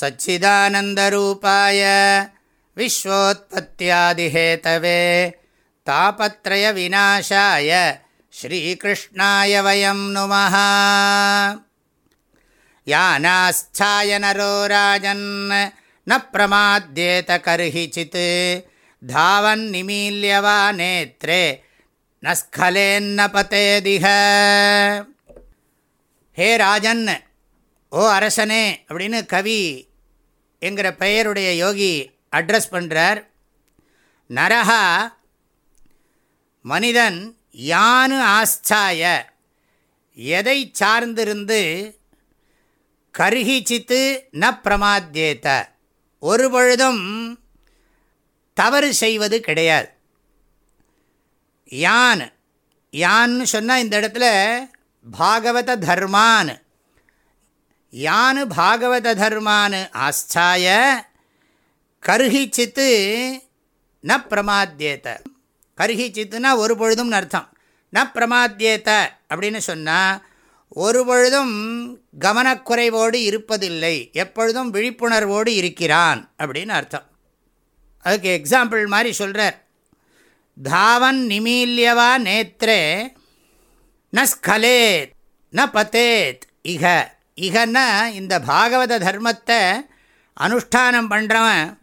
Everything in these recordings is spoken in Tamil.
सच्चिदानन्दरूपाय विश्वोत्पत्त्यादिहेतवे तापत्रयविनाशाय श्रीकृष्णाय वयं नुमः। यानास्थाय नरो राजन् न प्रमाद्येत कर्हि चित्। धावन्निमील्य वा नेत्रे न स्खलेन्न पतेदिह हे राजन्! ஓ அரசனே அப்படின்னு கவி என்கிற பெயருடைய யோகி அட்ரஸ் பண்ணுறார் நரஹா மனிதன் யானு ஆஸ்தாய. எதை சார்ந்திருந்து கருகிச்சித்து ந பிரமாத்தியேத்த ஒரு பொழுதும் தவறு செய்வது கிடையாது. யான் யான்னு சொன்னால் இந்த இடத்துல பாகவத தர்மான். யானு பாகவத தர்மானு ஆஸ்தாய கருகிச்சித்து ந பிரமாத்தியேத்த கருகிச்சித்துனா ஒரு பொழுதும்னு அர்த்தம். ந பிரமாத்தியேத்த அப்படின்னு சொன்னால் ஒரு பொழுதும் கவனக்குறைவோடு இருப்பதில்லை. எப்பொழுதும் விழிப்புணர்வோடு இருக்கிறான் அப்படின்னு அர்த்தம். அதுக்கு எக்ஸாம்பிள் மாதிரி சொல்கிறார் தாவன் நிமீல்யவா நேத்ரே ந ஸ்கலேத் ந பத்தேத் இக. இகன்னா இந்த பாகவத தர்மத்தை அனுஷ்டானம் பண்ணுறவன்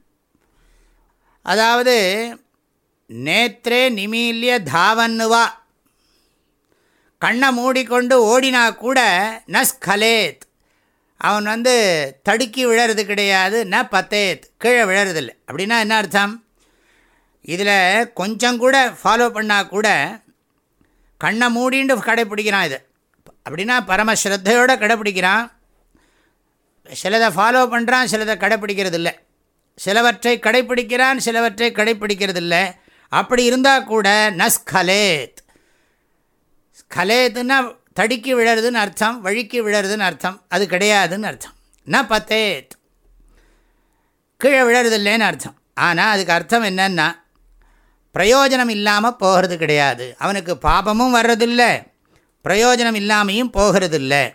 அதாவது நேத்ரே நிமீல்ய தாவன்னுவா. கண்ணை மூடிக்கொண்டு ஓடினா கூட ந ஸ்கலேத். அவன் வந்து தடுக்கி விழறது கிடையாது ந பத்தேத் கீழே விழறதில்லை. அப்படின்னா என்ன அர்த்தம்? இதில் கொஞ்சம் கூட ஃபாலோ பண்ணால் கூட கண்ணை மூடிண்டு கடைப்பிடிக்கிறான் இது. அப்படின்னா பரமஸ்ரத்தையோடு கடைப்பிடிக்கிறான் சிலதை ஃபாலோ பண்ணுறான் சிலதை கடைப்பிடிக்கிறது இல்லை சிலவற்றை கடைப்பிடிக்கிறான் சிலவற்றை கடைப்பிடிக்கிறது இல்லை அப்படி இருந்தால் கூட நஸ்கலேத் ஸ்கலேத்துன்னா தடுக்கி விழறதுன்னு அர்த்தம் வழுக்கி விழறதுன்னு அர்த்தம் அது கிடையாதுன்னு அர்த்தம். ந பத்தேத். கீழே விழறதில்லைன்னு அர்த்தம். ஆனால் அதுக்கு அர்த்தம் என்னென்னா பிரயோஜனம் இல்லாமல் போகிறது கிடையாது. அவனுக்கு பாபமும் வர்றதில்லை. பிரயோஜனம் இல்லாமையும் போகிறதில்ல.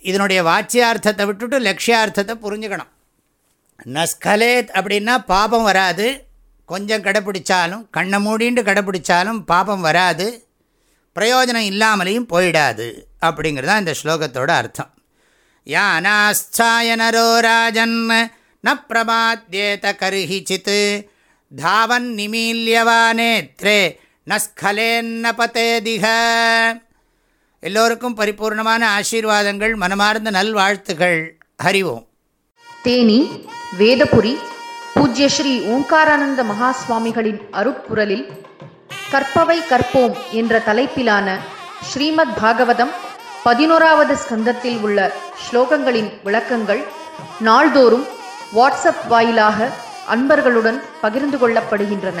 இதனுடைய வாட்சியார்த்தத்தை விட்டுட்டு லட்சியார்த்தத்தை புரிஞ்சுக்கணும். நஸ்கலேத் அப்படின்னா பாபம் வராது. கொஞ்சம் கடைப்பிடிச்சாலும் கண்ணை மூடிண்டு கடைப்பிடிச்சாலும் பாபம் வராது. பிரயோஜனம் இல்லாமலையும் போயிடாது அப்படிங்கிறது தான் இந்த ஸ்லோகத்தோட அர்த்தம். யானாஸ்தாய நரோ ராஜன் ந பிரமாத்யேத கருஹிச்சித் தாவன் நிமீல்யவா நேத்ரே நஸ்கலேன்ன பதேதிக எல்லோருக்கும் பரிபூர்ணமான ஆசீர்வாதங்கள் மனமார்ந்த நல்வாழ்த்துகள். ஹரிவோம். தேனி வேதபுரி பூஜ்ய ஸ்ரீ ஓங்காரானந்த மகா சுவாமிகளின் கற்பவை கற்போம் என்ற தலைப்பிலான ஸ்ரீமத் பாகவதம் பதினோராவது ஸ்கந்தத்தில் உள்ள ஸ்லோகங்களின் விளக்கங்கள் நாள்தோறும் வாட்ஸ்அப் வாயிலாக அன்பர்களுடன் பகிர்ந்து கொள்ளப்படுகின்றன.